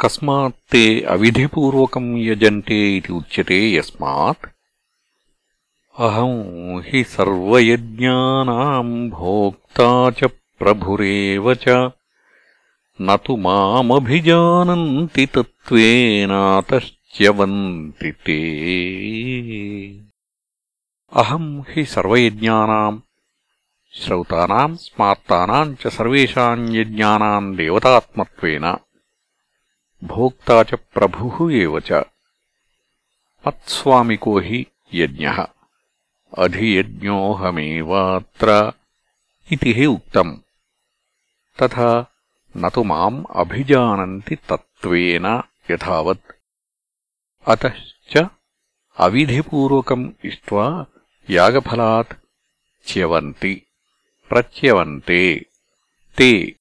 कस्मात् ते अविधिपूर्वकम् यजन्ते इति उच्यते यस्मात्। अहम् हि सर्वयज्ञानाम् भोक्ता च प्रभुरेव च। न तु मामभिजानन्ति तत्त्वेनातश्च्यवन्ति ते। अहम् हि सर्वयज्ञानाम् श्रौतानाम् स्मार्तानाम् च सर्वेषाम् यज्ञानाम् देवतात्मत्वेन भोक्ता च प्रभुः एव च। मत्स्वामिको हि यज्ञः। अधियज्ञोऽहमेवात्र इति हि उक्तम्। तथा न तु माम् अभिजानन्ति तत्त्वेन यथावत्। अतश्च अविधिपूर्वकम् इष्ट्वा यागफलात् च्यवन्ति। प्रच्यवन्ते। ते